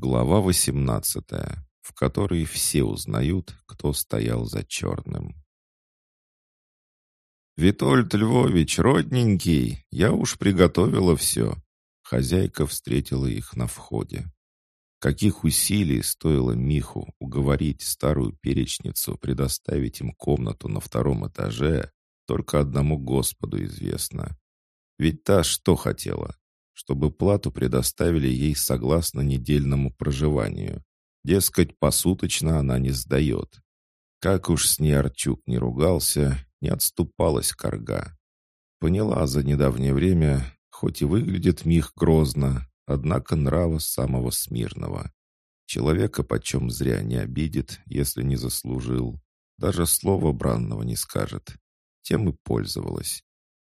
Глава 18, в которой все узнают, кто стоял за черным. «Витольд Львович, родненький, я уж приготовила все». Хозяйка встретила их на входе. Каких усилий стоило Миху уговорить старую перечницу предоставить им комнату на втором этаже, только одному Господу известно. Ведь та что хотела? Чтобы плату предоставили ей согласно недельному проживанию. Дескать, посуточно она не сдает. Как уж с ней Арчук не ругался, не отступалась корга. Поняла за недавнее время, хоть и выглядит Мих грозно, однако нрава самого смирного. Человека почем зря не обидит, если не заслужил. Даже слова бранного не скажет. Тем и пользовалась.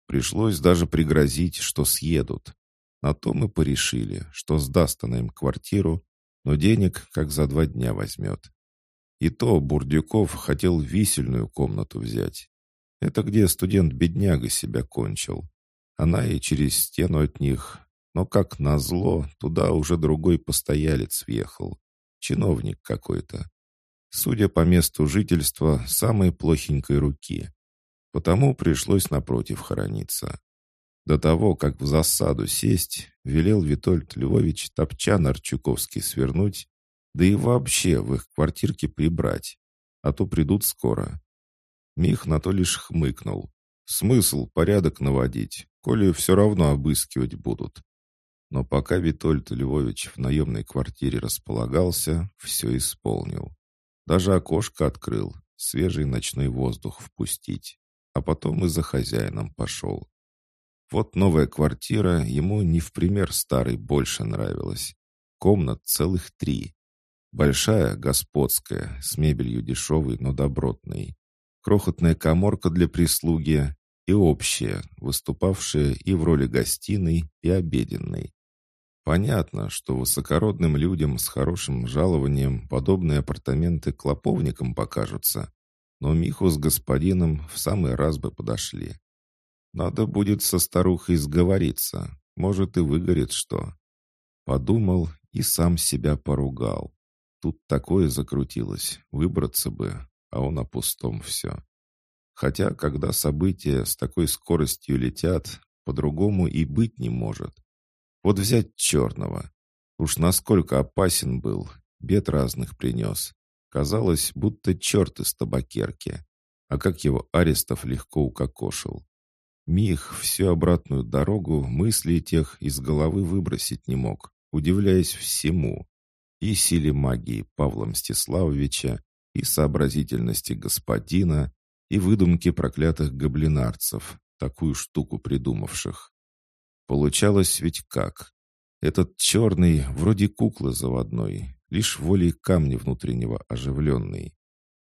Пришлось даже пригрозить, что съедут. На то мы порешили, что сдаст она им квартиру, но денег как за два дня возьмет. И то Бурдюков хотел висельную комнату взять. Это где студент-бедняга себя кончил. Она и через стену от них. Но как назло, туда уже другой постоялец въехал. Чиновник какой-то. Судя по месту жительства, самой плохенькой руки. Потому пришлось напротив хорониться. До того, как в засаду сесть, велел Витольд Львович топчан Арчуковский свернуть, да и вообще в их квартирке прибрать, а то придут скоро. Мих на то лишь хмыкнул. Смысл порядок наводить, коли все равно обыскивать будут. Но пока Витольд Львович в наемной квартире располагался, все исполнил. Даже окошко открыл, свежий ночной воздух впустить. А потом и за хозяином пошел. Вот новая квартира ему не в пример старой больше нравилась. Комнат целых три. Большая, господская, с мебелью дешевой, но добротной. Крохотная коморка для прислуги и общая, выступавшая и в роли гостиной, и обеденной. Понятно, что высокородным людям с хорошим жалованием подобные апартаменты клоповником покажутся, но Миху с господином в самый раз бы подошли. Надо будет со старухой сговориться. Может, и выгорит что. Подумал и сам себя поругал. Тут такое закрутилось. Выбраться бы, а он о пустом все. Хотя, когда события с такой скоростью летят, по-другому и быть не может. Вот взять черного. Уж насколько опасен был, бед разных принес. Казалось, будто черт из табакерки. А как его Арестов легко укокошил. Мих всю обратную дорогу мысли тех из головы выбросить не мог, удивляясь всему. И силе магии Павла Мстиславовича, и сообразительности господина, и выдумки проклятых гоблинарцев, такую штуку придумавших. Получалось ведь как? Этот черный, вроде куклы заводной, лишь волей камня внутреннего оживленный.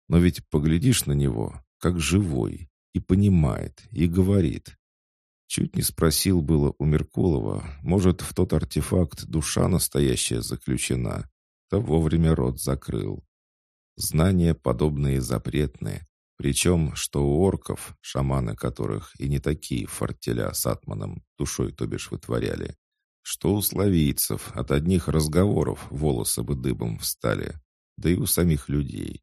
Но ведь поглядишь на него, как живой, и понимает, и говорит. Чуть не спросил было у Меркулова, может, в тот артефакт душа настоящая заключена, то вовремя рот закрыл. Знания подобные запретные, причем, что у орков, шаманы которых и не такие фортеля с атманом, душой то бишь вытворяли, что у славийцев от одних разговоров волосы бы дыбом встали, да и у самих людей.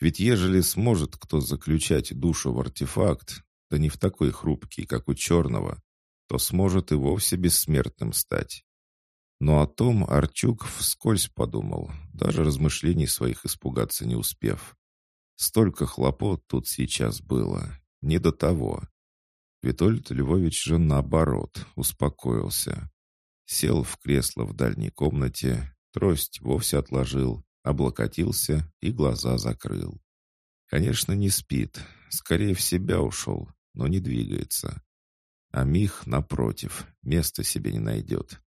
Ведь ежели сможет кто заключать душу в артефакт, да не в такой хрупкий, как у черного, то сможет и вовсе бессмертным стать. Но о том Арчук вскользь подумал, даже размышлений своих испугаться не успев. Столько хлопот тут сейчас было, не до того. Витольд Львович же наоборот успокоился. Сел в кресло в дальней комнате, трость вовсе отложил, облокотился и глаза закрыл. Конечно, не спит, скорее в себя ушел, но не двигается. А Мих, напротив, места себе не найдет.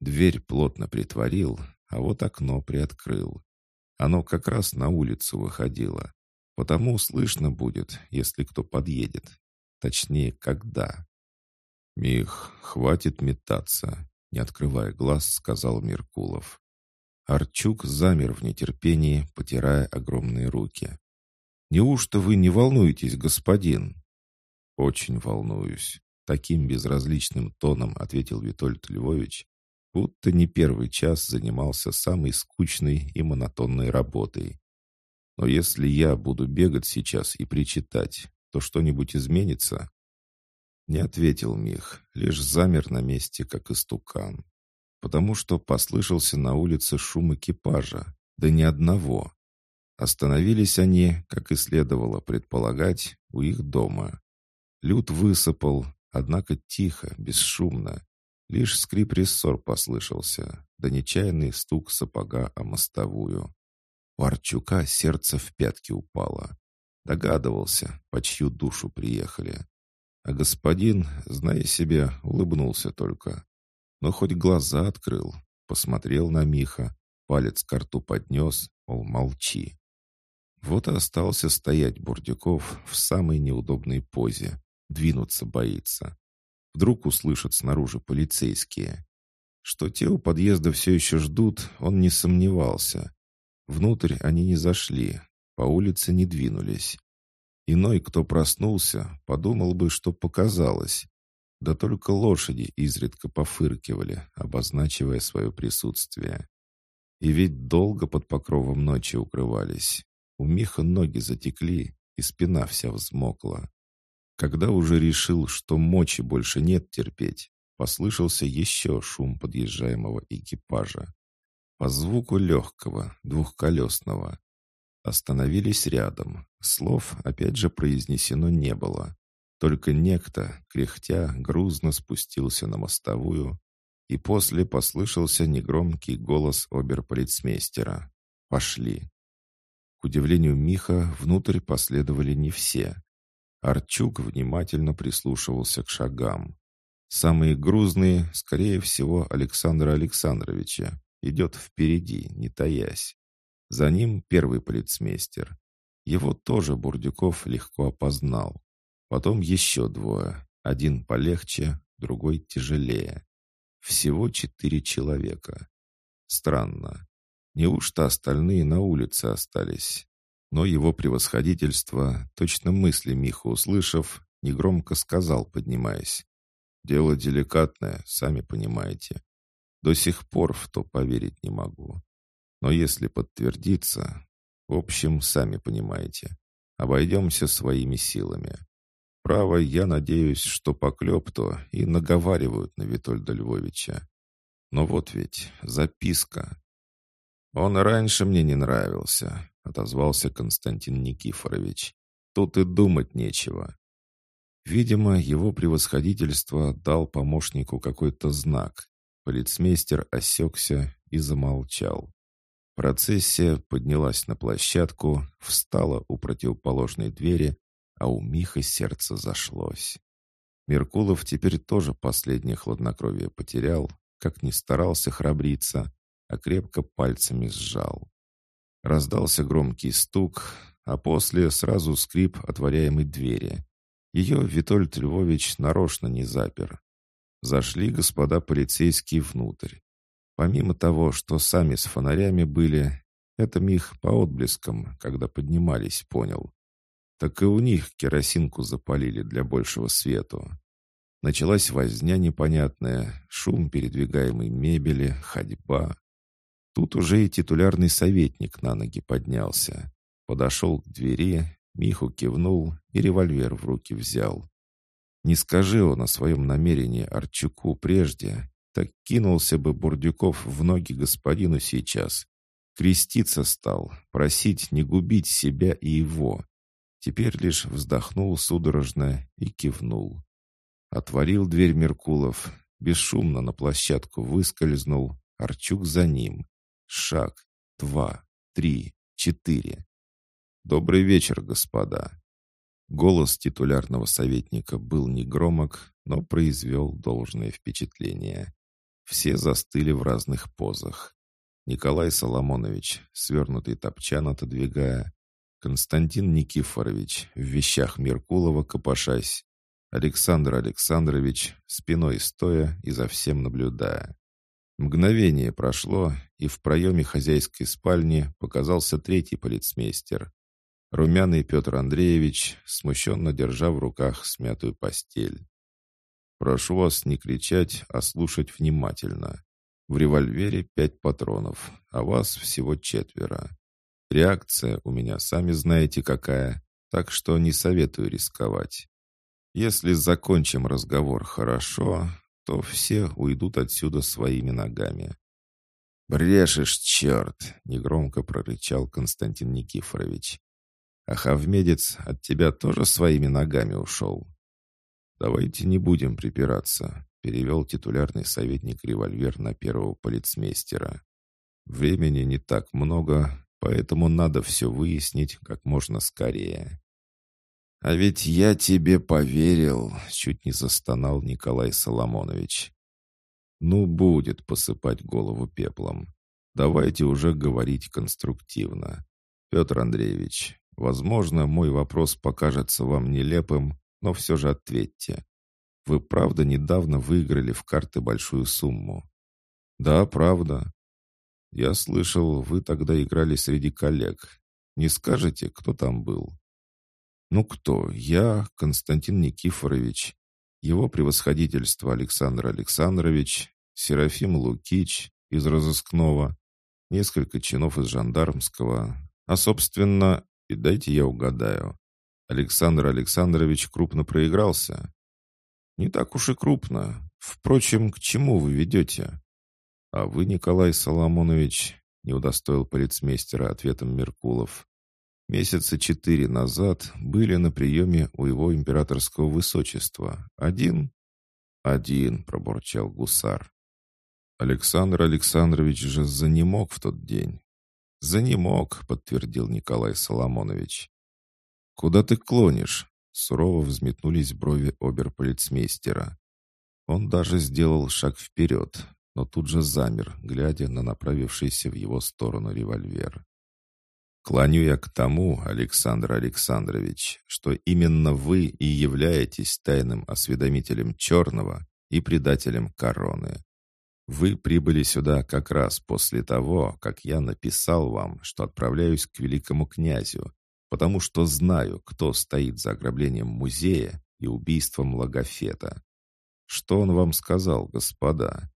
Дверь плотно притворил, а вот окно приоткрыл. Оно как раз на улицу выходило. Потому слышно будет, если кто подъедет. Точнее, когда. «Мих, хватит метаться», — не открывая глаз, сказал Меркулов. Арчук замер в нетерпении, потирая огромные руки. «Неужто вы не волнуетесь, господин?» «Очень волнуюсь», — таким безразличным тоном ответил Витольд Львович, будто не первый час занимался самой скучной и монотонной работой. Но если я буду бегать сейчас и причитать, то что-нибудь изменится? Не ответил Мих, лишь замер на месте, как истукан. Потому что послышался на улице шум экипажа, да ни одного. Остановились они, как и следовало предполагать, у их дома. Люд высыпал, однако тихо, бесшумно. Лишь скрип рессор послышался, да нечаянный стук сапога о мостовую. У Арчука сердце в пятки упало. Догадывался, по чью душу приехали. А господин, зная себе, улыбнулся только. Но хоть глаза открыл, посмотрел на Миха, палец к рту поднес, мол, молчи. Вот и остался стоять Бурдюков в самой неудобной позе. Двинуться боится. Вдруг услышат снаружи полицейские. Что те у подъезда все еще ждут, он не сомневался. Внутрь они не зашли, по улице не двинулись. Иной, кто проснулся, подумал бы, что показалось. Да только лошади изредка пофыркивали, обозначивая свое присутствие. И ведь долго под покровом ночи укрывались. У Миха ноги затекли, и спина вся взмокла. Когда уже решил, что мочи больше нет терпеть, послышался еще шум подъезжаемого экипажа. По звуку легкого, двухколесного. Остановились рядом. Слов, опять же, произнесено не было. Только некто, кряхтя, грузно спустился на мостовую, и после послышался негромкий голос оберполицмейстера. «Пошли». К удивлению Миха, внутрь последовали не все. Арчук внимательно прислушивался к шагам. Самые грузные, скорее всего, Александра Александровича, идет впереди, не таясь. За ним первый полицмейстер. Его тоже Бурдюков легко опознал. Потом еще двое. Один полегче, другой тяжелее. Всего четыре человека. Странно. Неужто остальные на улице остались? Но его превосходительство, точно мысли Миха услышав, негромко сказал, поднимаясь. «Дело деликатное, сами понимаете. До сих пор в то поверить не могу. Но если подтвердится... В общем, сами понимаете. Обойдемся своими силами. Право, я надеюсь, что поклеп-то и наговаривают на Витольда Львовича. Но вот ведь записка. «Он раньше мне не нравился», — отозвался Константин Никифорович. «Тут и думать нечего». Видимо, его превосходительство дал помощнику какой-то знак. Полицмейстер осекся и замолчал. Процессия поднялась на площадку, встала у противоположной двери, а у Миха сердце зашлось. Меркулов теперь тоже последнее хладнокровие потерял, как ни старался храбриться, а крепко пальцами сжал. Раздался громкий стук, а после сразу скрип отворяемой двери. Ее Витольд Львович нарочно не запер. Зашли господа полицейские внутрь. Помимо того, что сами с фонарями были, это Мих по отблескам, когда поднимались, понял. Так и у них керосинку запалили для большего свету. Началась возня непонятная, шум передвигаемой мебели, ходьба. Тут уже и титулярный советник на ноги поднялся. Подошел к двери, Миху кивнул и револьвер в руки взял. Не скажи он о своем намерении Арчуку прежде, так кинулся бы Бурдюков в ноги господину сейчас. Креститься стал, просить не губить себя и его. Теперь лишь вздохнул судорожно и кивнул. Отворил дверь Меркулов, бесшумно на площадку выскользнул, Арчук за ним. Шаг, два, три, четыре. «Добрый вечер, господа!» Голос титулярного советника был негромок, но произвел должное впечатление. Все застыли в разных позах. Николай Соломонович, свернутый топчан отодвигая, Константин Никифорович, в вещах Меркулова копошась, Александр Александрович, спиной стоя и за всем наблюдая. Мгновение прошло, и в проеме хозяйской спальни показался третий полицмейстер. Румяный Петр Андреевич, смущенно держа в руках смятую постель. «Прошу вас не кричать, а слушать внимательно. В револьвере пять патронов, а вас всего четверо. Реакция у меня, сами знаете, какая, так что не советую рисковать. Если закончим разговор хорошо, то все уйдут отсюда своими ногами. «Брешешь, черт!» — негромко прорычал Константин Никифорович. «А Хавмедец от тебя тоже своими ногами ушел?» «Давайте не будем припираться», — перевел титулярный советник револьвер на первого полицмейстера. «Времени не так много, поэтому надо все выяснить как можно скорее». «А ведь я тебе поверил», — чуть не застонал Николай Соломонович. «Ну, будет посыпать голову пеплом. Давайте уже говорить конструктивно. Петр Андреевич, возможно, мой вопрос покажется вам нелепым, но все же ответьте. Вы правда недавно выиграли в карты большую сумму?» «Да, правда. Я слышал, вы тогда играли среди коллег. Не скажете, кто там был?» «Ну кто? Я, Константин Никифорович, его превосходительство Александр Александрович, Серафим Лукич из разыскного, несколько чинов из жандармского, а, собственно, и дайте я угадаю, Александр Александрович крупно проигрался? Не так уж и крупно. Впрочем, к чему вы ведете? А вы, Николай Соломонович, не удостоил полицмейстера ответом Меркулов, месяца четыре назад были на приеме у его императорского высочества. Один? Один, пробурчал гусар. Александр Александрович же занемог в тот день. «Занемог», — подтвердил Николай Соломонович. «Куда ты клонишь?» — сурово взметнулись брови оберполицмейстера. Он даже сделал шаг вперед, но тут же замер, глядя на направившийся в его сторону револьвер. Клоню я к тому, Александр Александрович, что именно вы и являетесь тайным осведомителем Черного и предателем короны. Вы прибыли сюда как раз после того, как я написал вам, что отправляюсь к великому князю, потому что знаю, кто стоит за ограблением музея и убийством Логофета. Что он вам сказал, господа?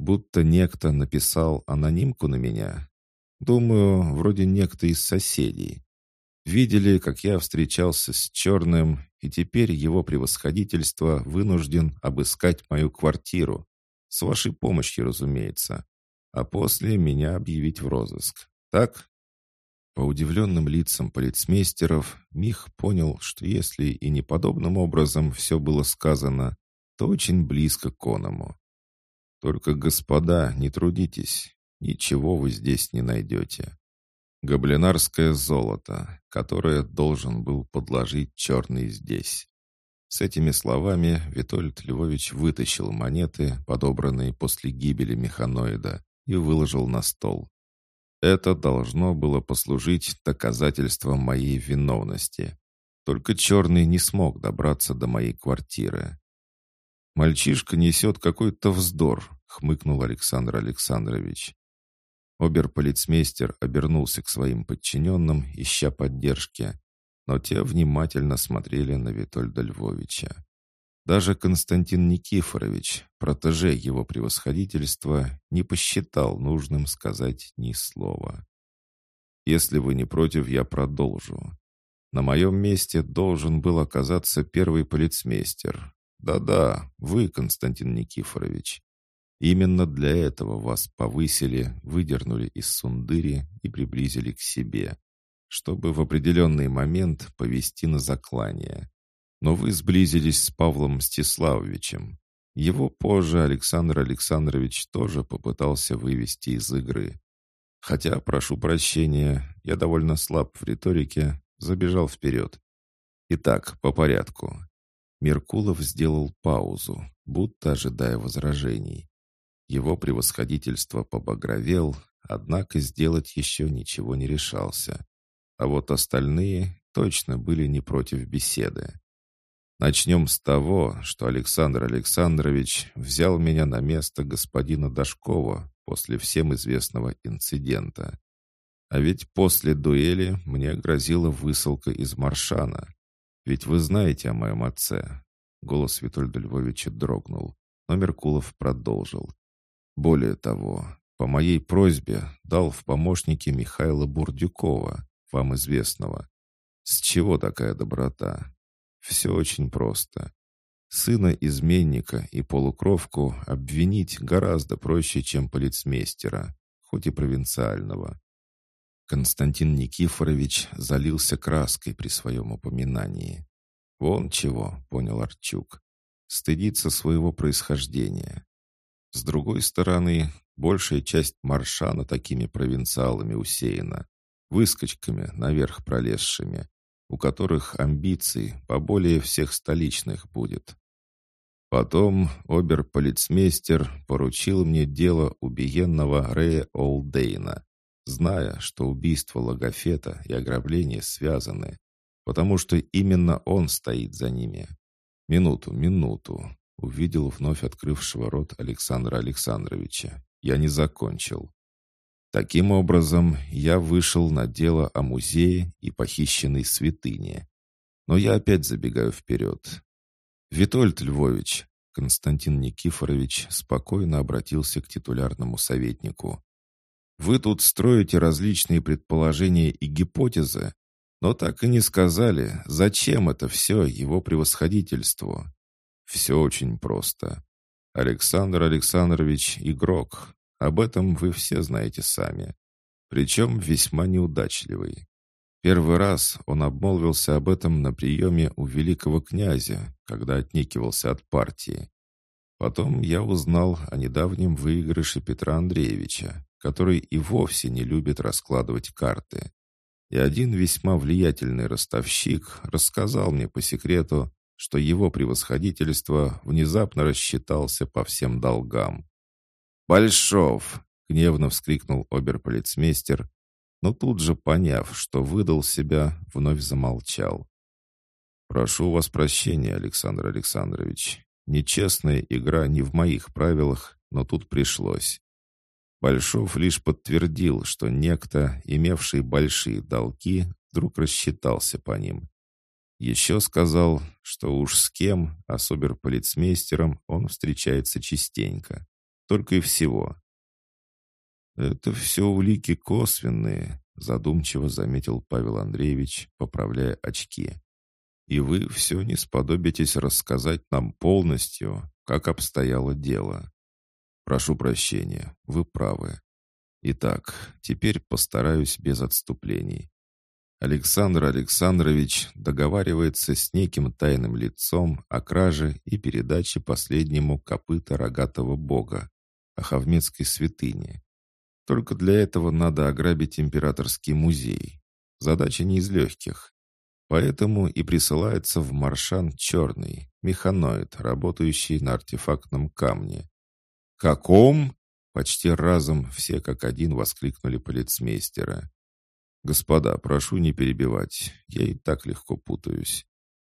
Будто некто написал анонимку на меня, Думаю, вроде некто из соседей. Видели, как я встречался с Черным, и теперь его превосходительство вынужден обыскать мою квартиру. С вашей помощью, разумеется. А после меня объявить в розыск. Так? По удивленным лицам полицмейстеров Мих понял, что если и не подобным образом все было сказано, то очень близко к оному. Только, господа, не трудитесь. Ничего вы здесь не найдете. Гоблинарское золото, которое должен был подложить черный здесь. С этими словами Витольд Львович вытащил монеты, подобранные после гибели механоида, и выложил на стол. Это должно было послужить доказательством моей виновности. Только черный не смог добраться до моей квартиры. «Мальчишка несет какой-то вздор», — хмыкнул Александр Александрович. Оберполицмейстер обернулся к своим подчиненным, ища поддержки, но те внимательно смотрели на Витольда Львовича. Даже Константин Никифорович, протеже его превосходительства, не посчитал нужным сказать ни слова. «Если вы не против, я продолжу. На моем месте должен был оказаться первый полицмейстер. Да-да, вы, Константин Никифорович. Именно для этого вас повысили, выдернули из сундыри и приблизили к себе, чтобы в определенный момент повести на заклание. Но вы сблизились с Павлом Мстиславовичем. Его позже Александр Александрович тоже попытался вывести из игры. Хотя, прошу прощения, я довольно слаб в риторике, забежал вперед. Итак, по порядку. Меркулов сделал паузу, будто ожидая возражений. Его превосходительство побагровел, однако сделать еще ничего не решался. А вот остальные точно были не против беседы. Начнем с того, что Александр Александрович взял меня на место господина Дашкова после всем известного инцидента. А ведь после дуэли мне грозила высылка из Маршана. Ведь вы знаете о моем отце. Голос Витольда Львовича дрогнул, но Меркулов продолжил. Более того, по моей просьбе дал в помощники Михаила Бурдюкова, вам известного. С чего такая доброта? Все очень просто. Сына изменника и полукровку обвинить гораздо проще, чем полицмейстера, хоть и провинциального. Константин Никифорович залился краской при своем упоминании. «Вон чего», — понял Арчук, — «стыдиться своего происхождения». С другой стороны, большая часть маршана такими провинциалами усеяна, выскочками наверх пролезшими, у которых амбиций поболее всех столичных будет. Потом обер-полицмейстер поручил мне дело убиенного Рэя Олдейна, зная, что убийство Логофета и ограбление связаны, потому что именно он стоит за ними. Минуту, минуту, увидел вновь открывшего рот Александра Александровича. Я не закончил. Таким образом, я вышел на дело о музее и похищенной святыне. Но я опять забегаю вперед. «Витольд Львович», — Константин Никифорович спокойно обратился к титулярному советнику. «Вы тут строите различные предположения и гипотезы, но так и не сказали, зачем это все его превосходительству. Все очень просто. Александр Александрович — игрок. Об этом вы все знаете сами. Причем весьма неудачливый. Первый раз он обмолвился об этом на приеме у великого князя, когда отнекивался от партии. Потом я узнал о недавнем выигрыше Петра Андреевича, который и вовсе не любит раскладывать карты. И один весьма влиятельный ростовщик рассказал мне по секрету, что его превосходительство внезапно рассчитался по всем долгам. «Большов!» — гневно вскрикнул оберполицмейстер, но тут же, поняв, что выдал себя, вновь замолчал. «Прошу вас прощения, Александр Александрович. Нечестная игра не в моих правилах, но тут пришлось». Большов лишь подтвердил, что некто, имевший большие долги, вдруг рассчитался по ним. Еще сказал, что уж с кем, а с оберполицмейстером, он встречается частенько. Только и всего. «Это все улики косвенные», — задумчиво заметил Павел Андреевич, поправляя очки. «И вы все не сподобитесь рассказать нам полностью, как обстояло дело. Прошу прощения, вы правы. Итак, теперь постараюсь без отступлений. Александр Александрович договаривается с неким тайным лицом о краже и передаче последнему копыта рогатого бога, Ахавмедской святыни. Только для этого надо ограбить императорский музей. Задача не из легких. Поэтому и присылается в Маршан черный, механоид, работающий на артефактном камне. «Каком?» — почти разом все как один воскликнули полицмейстера. «Господа, прошу не перебивать, я и так легко путаюсь.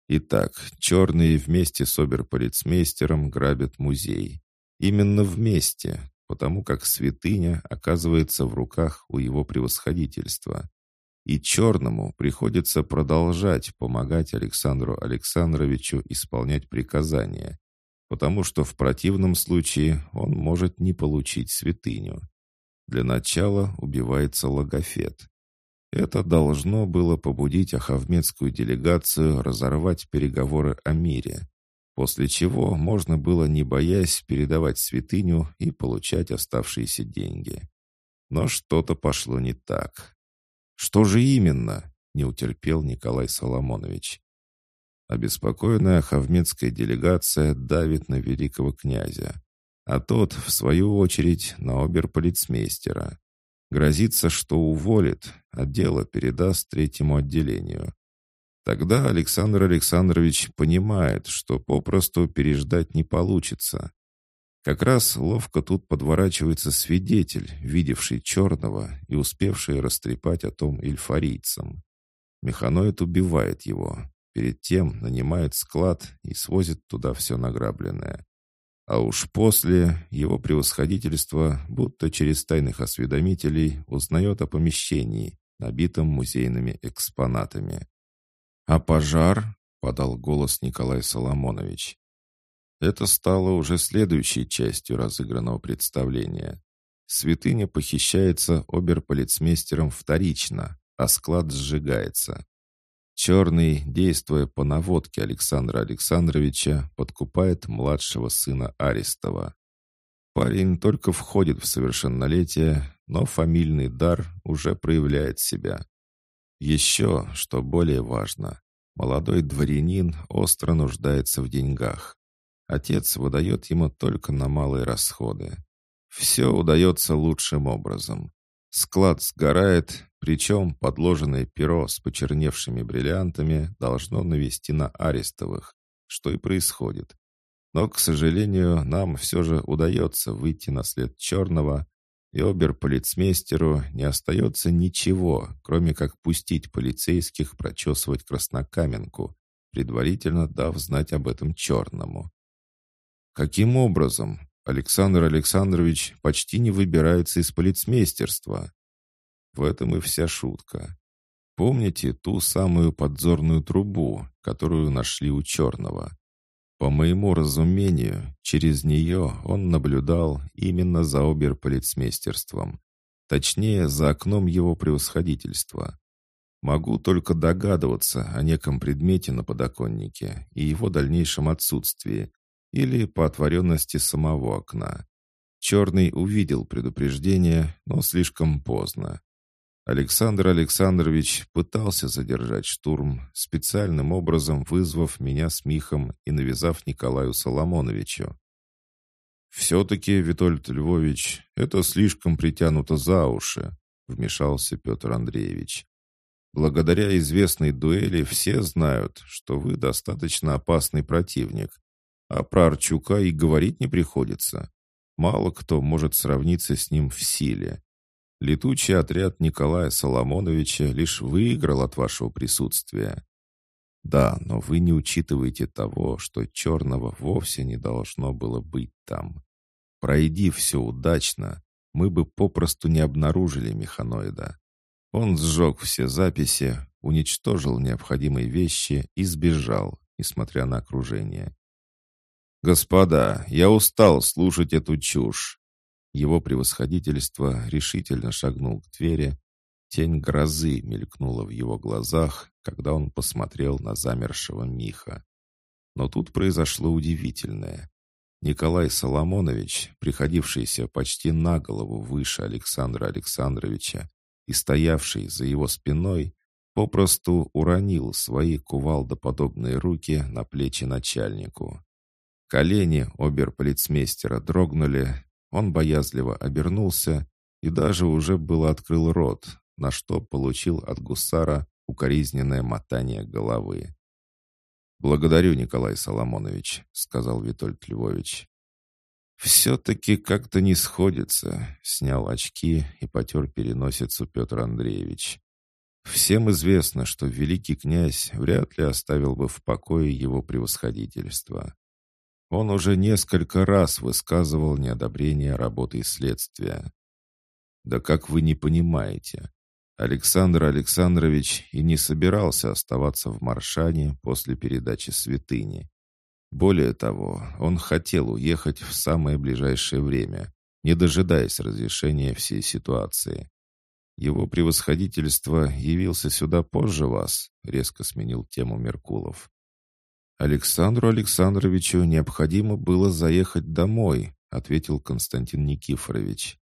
Итак, черные вместе с оберполицмейстером грабят музей. Именно вместе, потому как святыня оказывается в руках у его превосходительства. И черному приходится продолжать помогать Александру Александровичу исполнять приказания, потому что в противном случае он может не получить святыню. Для начала убивается логофет. Это должно было побудить ахавмедскую делегацию разорвать переговоры о мире после чего можно было, не боясь, передавать святыню и получать оставшиеся деньги. Но что-то пошло не так. «Что же именно?» — не утерпел Николай Соломонович. Обеспокоенная хавмедская делегация давит на великого князя, а тот, в свою очередь, на оберполицмейстера. Грозится, что уволит, а дело передаст третьему отделению. Тогда Александр Александрович понимает, что попросту переждать не получится. Как раз ловко тут подворачивается свидетель, видевший черного и успевший растрепать о том ильфарийцам. Механоид убивает его, перед тем нанимает склад и свозит туда все награбленное. А уж после его превосходительство, будто через тайных осведомителей, узнает о помещении, набитом музейными экспонатами. «А пожар?» — подал голос Николай Соломонович. Это стало уже следующей частью разыгранного представления. Святыня похищается оберполицмейстером вторично, а склад сжигается. Черный, действуя по наводке Александра Александровича, подкупает младшего сына Арестова. Парень только входит в совершеннолетие, но фамильный дар уже проявляет себя. Еще, что более важно, молодой дворянин остро нуждается в деньгах. Отец выдает ему только на малые расходы. Все удается лучшим образом. Склад сгорает, причем подложенное перо с почерневшими бриллиантами должно навести на арестовых, что и происходит. Но, к сожалению, нам все же удается выйти на след черного, и оберполицмейстеру не остается ничего, кроме как пустить полицейских прочесывать Краснокаменку, предварительно дав знать об этом черному. Каким образом? Александр Александрович почти не выбирается из полицмейстерства. В этом и вся шутка. Помните ту самую подзорную трубу, которую нашли у черного? По моему разумению, через нее он наблюдал именно за оберполицмейстерством. Точнее, за окном его превосходительства. Могу только догадываться о неком предмете на подоконнике и его дальнейшем отсутствии, или по отворенности самого окна. Черный увидел предупреждение, но слишком поздно. Александр Александрович пытался задержать штурм, специальным образом вызвав меня с Михом и навязав Николаю Соломоновичу. «Все-таки, Витольд Львович, это слишком притянуто за уши», — вмешался Петр Андреевич. «Благодаря известной дуэли все знают, что вы достаточно опасный противник, а про Арчука и говорить не приходится. Мало кто может сравниться с ним в силе. Летучий отряд Николая Соломоновича лишь выиграл от вашего присутствия. Да, но вы не учитываете того, что черного вовсе не должно было быть там. Пройди все удачно, мы бы попросту не обнаружили механоида. Он сжег все записи, уничтожил необходимые вещи и сбежал, несмотря на окружение. «Господа, я устал слушать эту чушь». Его превосходительство решительно шагнул к двери. Тень грозы мелькнула в его глазах, когда он посмотрел на замершего Миха. Но тут произошло удивительное. Николай Соломонович, приходившийся почти на голову выше Александра Александровича и стоявший за его спиной, попросту уронил свои кувалдоподобные руки на плечи начальнику. Колени оберполицмейстера дрогнули, он боязливо обернулся и даже уже было открыл рот, на что получил от гусара укоризненное мотание головы. «Благодарю, Николай Соломонович», — сказал Витольд Львович. «Все-таки как-то не сходится», — снял очки и потер переносицу Петр Андреевич. «Всем известно, что великий князь вряд ли оставил бы в покое его превосходительство. Он уже несколько раз высказывал неодобрение работы следствия. Да как вы не понимаете, Александр Александрович и не собирался оставаться в Маршане после передачи святыни. Более того, он хотел уехать в самое ближайшее время, не дожидаясь разрешения всей ситуации. Его превосходительство явился сюда позже вас, резко сменил тему Меркулов. «Александру Александровичу необходимо было заехать домой», ответил Константин Никифорович.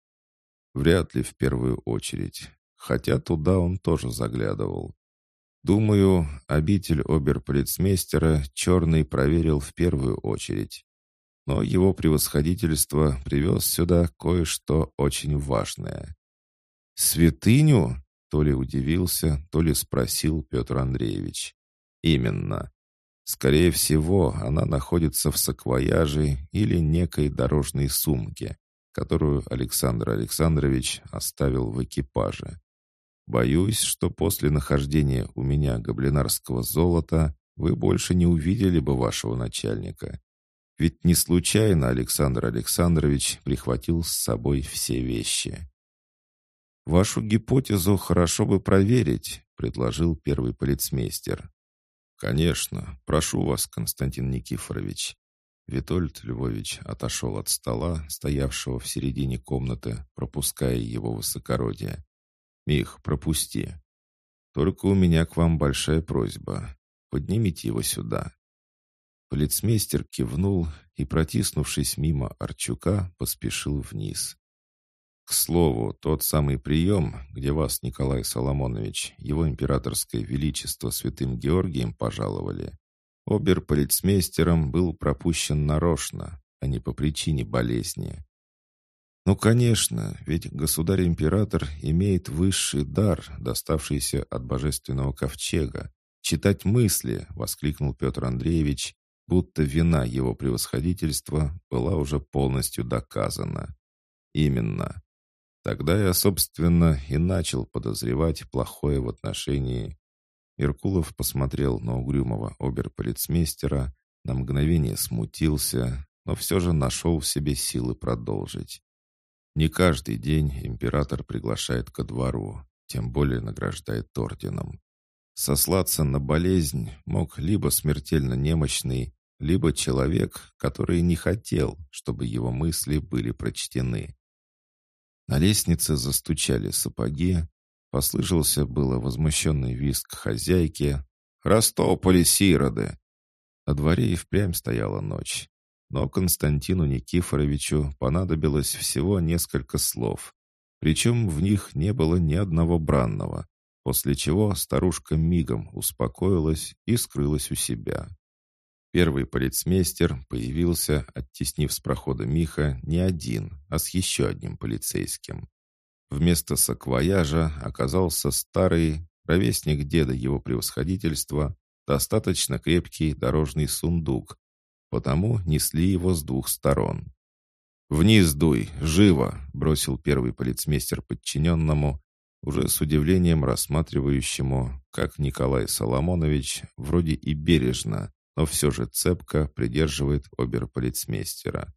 «Вряд ли в первую очередь, хотя туда он тоже заглядывал. Думаю, обитель оберполицмейстера Черный проверил в первую очередь. Но его превосходительство привез сюда кое-что очень важное. «Святыню?» — то ли удивился, то ли спросил Петр Андреевич. «Именно. Скорее всего, она находится в саквояже или некой дорожной сумке, которую Александр Александрович оставил в экипаже. Боюсь, что после нахождения у меня гоблинарского золота вы больше не увидели бы вашего начальника. Ведь не случайно Александр Александрович прихватил с собой все вещи. «Вашу гипотезу хорошо бы проверить», — предложил первый полицмейстер. «Конечно. Прошу вас, Константин Никифорович. Витольд Львович отошел от стола, стоявшего в середине комнаты, пропуская его высокородие. «Мих, пропусти. Только у меня к вам большая просьба. Поднимите его сюда». Полицмейстер кивнул и, протиснувшись мимо Арчука, поспешил вниз. К слову, тот самый прием, где вас, Николай Соломонович, его императорское величество святым Георгием пожаловали, обер-полицмейстером был пропущен нарочно, а не по причине болезни. Ну, конечно, ведь государь-император имеет высший дар, доставшийся от божественного ковчега. «Читать мысли!» — воскликнул Петр Андреевич, будто вина его превосходительства была уже полностью доказана. Именно. Тогда я, собственно, и начал подозревать плохое в отношении... Меркулов посмотрел на угрюмого оберполицмейстера, на мгновение смутился, но все же нашел в себе силы продолжить. Не каждый день император приглашает ко двору, тем более награждает орденом. Сослаться на болезнь мог либо смертельно немощный, либо человек, который не хотел, чтобы его мысли были прочтены. На лестнице застучали сапоги, послышался было возмущенный визг хозяйки. «Растополи сироды!» На дворе и впрямь стояла ночь. Но Константину Никифоровичу понадобилось всего несколько слов. Причем в них не было ни одного бранного, после чего старушка мигом успокоилась и скрылась у себя. Первый полицмейстер появился, оттеснив с прохода Миха не один, а с еще одним полицейским. Вместо саквояжа оказался старый, ровесник деда его превосходительства, достаточно крепкий дорожный сундук, потому несли его с двух сторон. «Вниз дуй, живо!» — бросил первый полицмейстер подчиненному, уже с удивлением рассматривающему, как Николай Соломонович вроде и бережно, но все же цепко придерживает оберполицмейстера.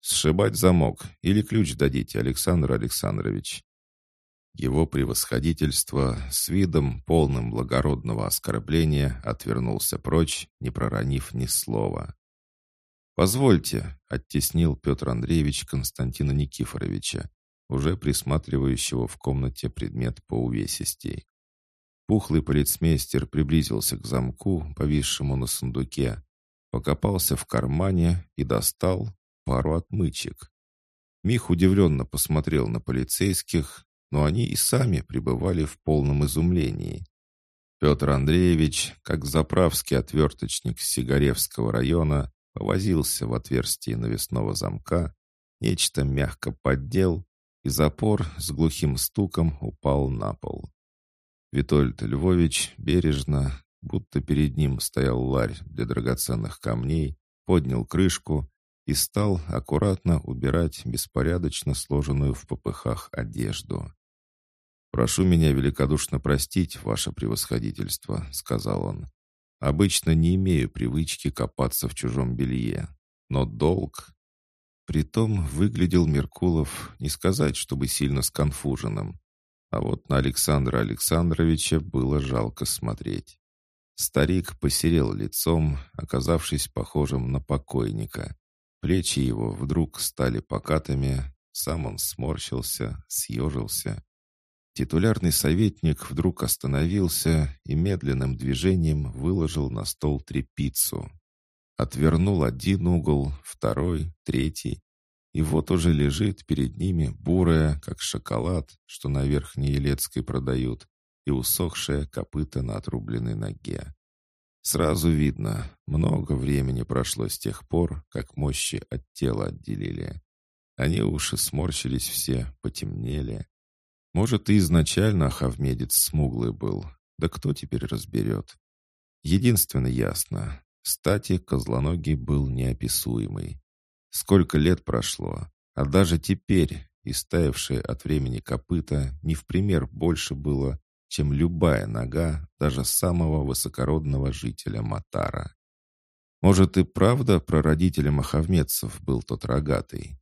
«Сшибать замок или ключ дадите, Александр Александрович?» Его превосходительство с видом полным благородного оскорбления отвернулся прочь, не проронив ни слова. «Позвольте», — оттеснил Петр Андреевич Константина Никифоровича, уже присматривающего в комнате предмет по увесистей. Пухлый полицмейстер приблизился к замку, повисшему на сундуке, покопался в кармане и достал пару отмычек. Мих удивленно посмотрел на полицейских, но они и сами пребывали в полном изумлении. Петр Андреевич, как заправский отверточник Сигаревского района, повозился в отверстии навесного замка, нечто мягко поддел, и запор с глухим стуком упал на пол. Витольд Львович бережно, будто перед ним стоял ларь для драгоценных камней, поднял крышку и стал аккуратно убирать беспорядочно сложенную в попыхах одежду. «Прошу меня великодушно простить, ваше превосходительство», — сказал он. «Обычно не имею привычки копаться в чужом белье, но долг...» Притом выглядел Меркулов, не сказать, чтобы сильно сконфуженным. А вот на Александра Александровича было жалко смотреть. Старик посерел лицом, оказавшись похожим на покойника. Плечи его вдруг стали покатыми, сам он сморщился, съежился. Титулярный советник вдруг остановился и медленным движением выложил на стол трепицу. Отвернул один угол, второй, третий, и вот уже лежит перед ними бурая, как шоколад, что на Верхней Елецкой продают, и усохшая копыта на отрубленной ноге. Сразу видно, много времени прошло с тех пор, как мощи от тела отделили. Они уши сморщились все, потемнели. Может, и изначально Ахавмедец смуглый был, да кто теперь разберет? Единственно ясно, стати Козлоногий был неописуемый. Сколько лет прошло, а даже теперь истаявшее от времени копыта не в пример больше было, чем любая нога даже самого высокородного жителя Матара. Может и правда прародителем маховмедцев был тот рогатый?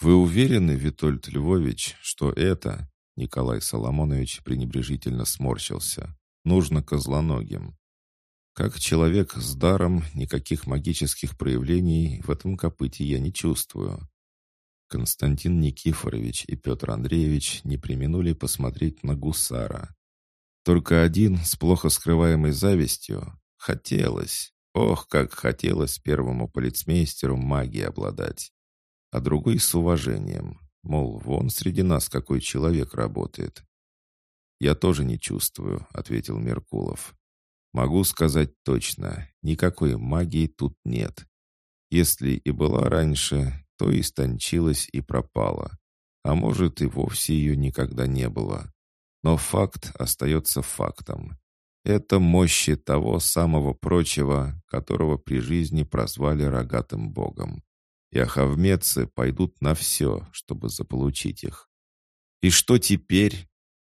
«Вы уверены, Витольд Львович, что это...» Николай Соломонович пренебрежительно сморщился. «Нужно козлоногим». Как человек с даром, никаких магических проявлений в этом копыте я не чувствую. Константин Никифорович и Петр Андреевич не применули посмотреть на гусара. Только один с плохо скрываемой завистью хотелось, ох, как хотелось первому полицмейстеру магией обладать, а другой с уважением, мол, вон среди нас какой человек работает. «Я тоже не чувствую», — ответил Меркулов. «Могу сказать точно, никакой магии тут нет. Если и была раньше, то истончилась и пропала. А может, и вовсе ее никогда не было. Но факт остается фактом. Это мощи того самого прочего, которого при жизни прозвали рогатым богом. И ахавмецы пойдут на все, чтобы заполучить их. И что теперь?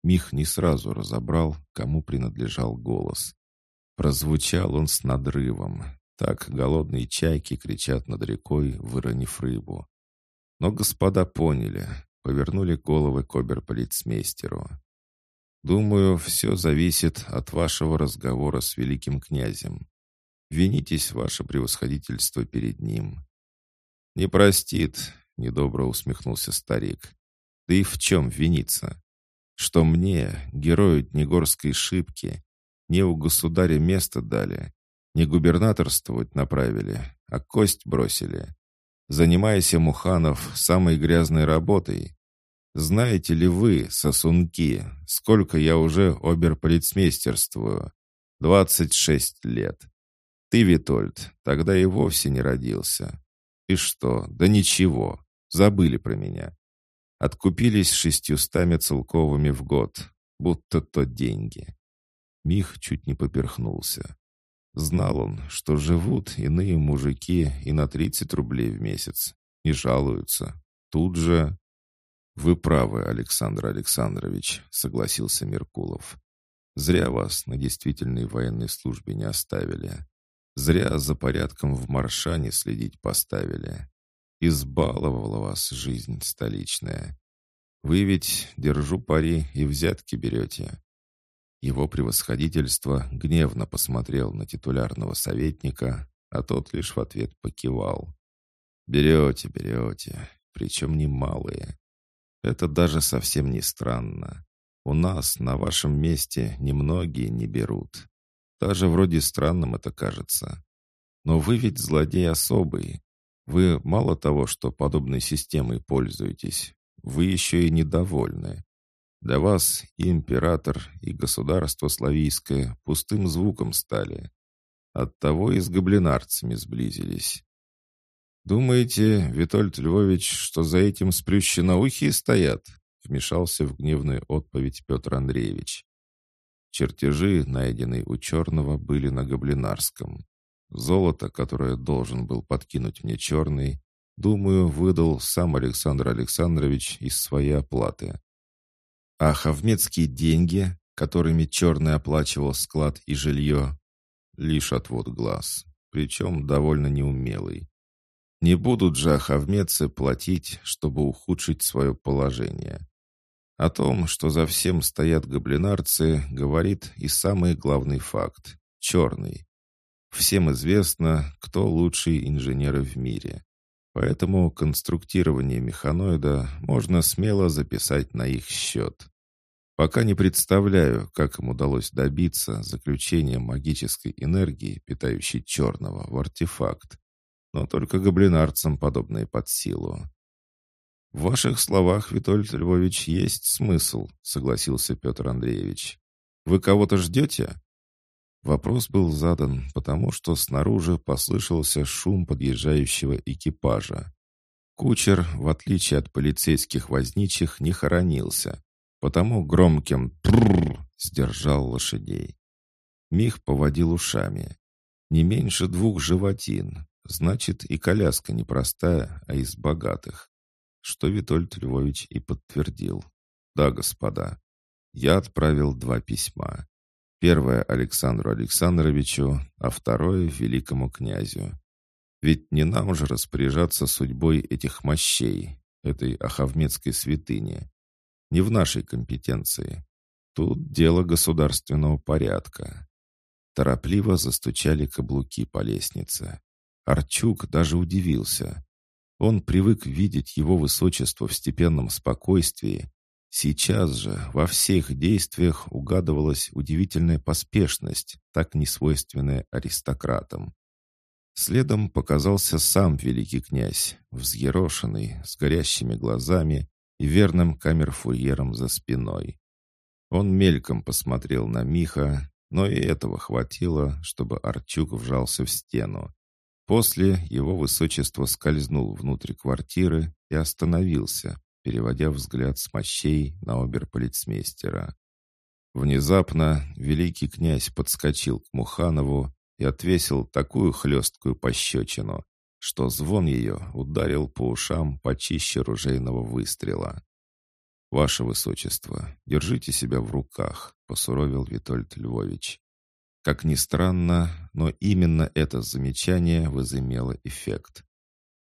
Мих не сразу разобрал, кому принадлежал голос. Прозвучал он с надрывом. Так голодные чайки кричат над рекой, выронив рыбу. Но господа поняли, повернули головы к оберполицмейстеру. Думаю, все зависит от вашего разговора с великим князем. Винитесь, ваше превосходительство, перед ним». «Не простит», — недобро усмехнулся старик. «Да и в чем виниться? Что мне, герою Днегорской шибки, не у государя место дали, не губернаторствовать направили, а кость бросили. Занимайся, Муханов, самой грязной работой, знаете ли вы, сосунки, сколько я уже оберполицмейстерствую? Двадцать шесть лет. Ты, Витольд, тогда и вовсе не родился. И что? Да ничего. Забыли про меня. Откупились шестьюстами целковыми в год, будто то деньги. Мих чуть не поперхнулся. Знал он, что живут иные мужики и на тридцать рублей в месяц. Не жалуются. Тут же... «Вы правы, Александр Александрович», — согласился Меркулов. «Зря вас на действительной военной службе не оставили. Зря за порядком в Маршане следить поставили. Избаловала вас жизнь столичная. Вы ведь, держу пари, и взятки берете». Его превосходительство гневно посмотрел на титулярного советника, а тот лишь в ответ покивал. «Берете, берете, причем немалые. Это даже совсем не странно. У нас на вашем месте немногие не берут. Даже вроде странным это кажется. Но вы ведь злодей особый. Вы мало того, что подобной системой пользуетесь, вы еще и недовольны. Для вас и император, и государство славийское пустым звуком стали. Оттого и с гоблинарцами сблизились. «Думаете, Витольд Львович, что за этим сплющеноухие стоят?» вмешался в гневную отповедь Петр Андреевич. Чертежи, найденные у Черного, были на Гоблинарском. Золото, которое должен был подкинуть мне Черный, думаю, выдал сам Александр Александрович из своей оплаты. А хавмецкие деньги, которыми Черный оплачивал склад и жилье, лишь отвод глаз, причем довольно неумелый. Не будут же ахавмецы платить, чтобы ухудшить свое положение. О том, что за всем стоят гоблинарцы, говорит и самый главный факт — черный. Всем известно, кто лучшие инженеры в мире. Поэтому конструктирование механоида можно смело записать на их счет. Пока не представляю, как им удалось добиться заключения магической энергии, питающей черного, в артефакт но только гоблинарцам подобное под силу. «В ваших словах, Витольд Львович, есть смысл», — согласился Петр Андреевич. «Вы кого-то ждете?» Вопрос был задан, потому что снаружи послышался шум подъезжающего экипажа. Кучер, в отличие от полицейских возничих, не хоронился, потому громким «трррр» сдержал лошадей. Мих поводил ушами. Не меньше двух животин, Значит, и коляска непростая, а из богатых. Что Витольд Львович и подтвердил. Да, господа, я отправил два письма. Первое Александру Александровичу, а второе великому князю. Ведь не нам же распоряжаться судьбой этих мощей, этой ахавмедской святыни. Не в нашей компетенции. Тут дело государственного порядка. Торопливо застучали каблуки по лестнице. Арчук даже удивился. Он привык видеть его высочество в степенном спокойствии. Сейчас же во всех действиях угадывалась удивительная поспешность, так несвойственная аристократам. Следом показался сам великий князь, взъерошенный, с горящими глазами и верным камерфурьером за спиной. Он мельком посмотрел на Миха, но и этого хватило, чтобы Арчук вжался в стену. После его высочество скользнул внутрь квартиры и остановился, переводя взгляд с мощей на оберполицмейстера. Внезапно великий князь подскочил к Муханову и отвесил такую хлесткую пощечину, что звон ее ударил по ушам почище ружейного выстрела. «Ваше Высочество, держите себя в руках», — посуровил Витольд Львович. Как ни странно, но именно это замечание возымело эффект.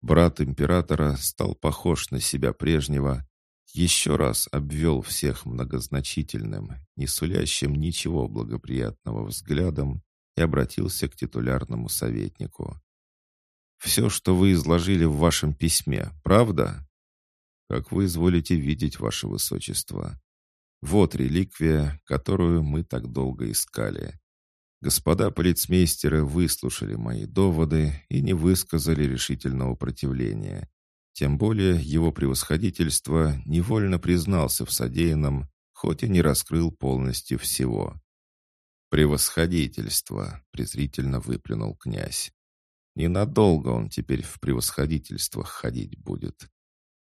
Брат императора стал похож на себя прежнего, еще раз обвел всех многозначительным, не сулящим ничего благоприятного взглядом и обратился к титулярному советнику. «Все, что вы изложили в вашем письме, правда?» как вы изволите видеть, ваше высочество. Вот реликвия, которую мы так долго искали. Господа полицмейстеры выслушали мои доводы и не высказали решительного противления. Тем более его превосходительство невольно признался в содеянном, хоть и не раскрыл полностью всего. «Превосходительство!» — презрительно выплюнул князь. «Ненадолго он теперь в превосходительствах ходить будет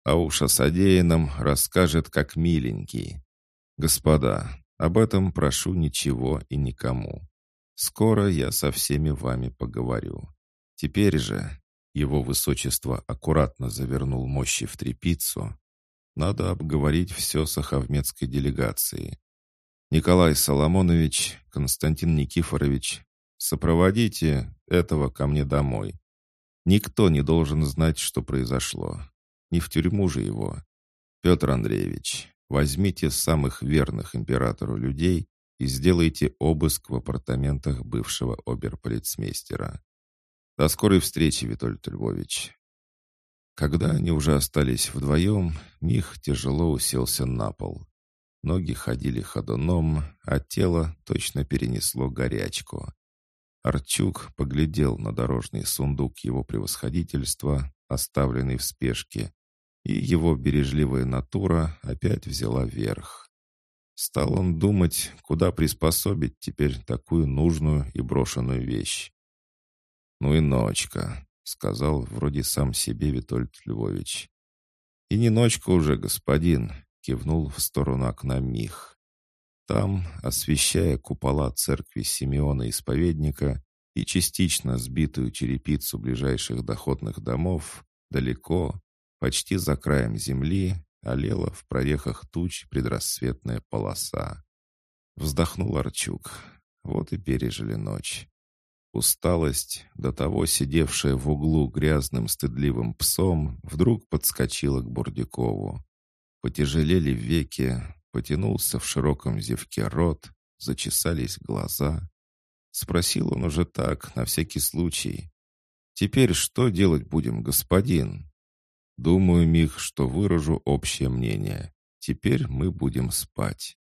а уж о содеянном расскажет как миленький. Господа, об этом прошу ничего и никому. Скоро я со всеми вами поговорю. Теперь же его высочество аккуратно завернул мощи в трепицу. Надо обговорить все с ахавмедской делегацией. Николай Соломонович, Константин Никифорович, сопроводите этого ко мне домой. Никто не должен знать, что произошло. Не в тюрьму же его. Петр Андреевич, возьмите самых верных императору людей и сделайте обыск в апартаментах бывшего оберполицмейстера. До скорой встречи, Витольд Львович. Когда они уже остались вдвоем, Мих тяжело уселся на пол. Ноги ходили ходуном, а тело точно перенесло горячку. Арчук поглядел на дорожный сундук его превосходительства, оставленный в спешке, и его бережливая натура опять взяла верх. Стал он думать, куда приспособить теперь такую нужную и брошенную вещь. «Ну и ночка», — сказал вроде сам себе Витольд Львович. «И не ночка уже, господин», — кивнул в сторону окна Мих. Там, освещая купола церкви Симеона Исповедника и частично сбитую черепицу ближайших доходных домов, далеко, Почти за краем земли олела в прорехах туч предрассветная полоса. Вздохнул Арчук. Вот и пережили ночь. Усталость, до того сидевшая в углу грязным стыдливым псом, вдруг подскочила к Бурдякову. Потяжелели веки, потянулся в широком зевке рот, зачесались глаза. Спросил он уже так, на всякий случай. «Теперь что делать будем, господин?» Думаю, Мих, что выражу общее мнение. Теперь мы будем спать.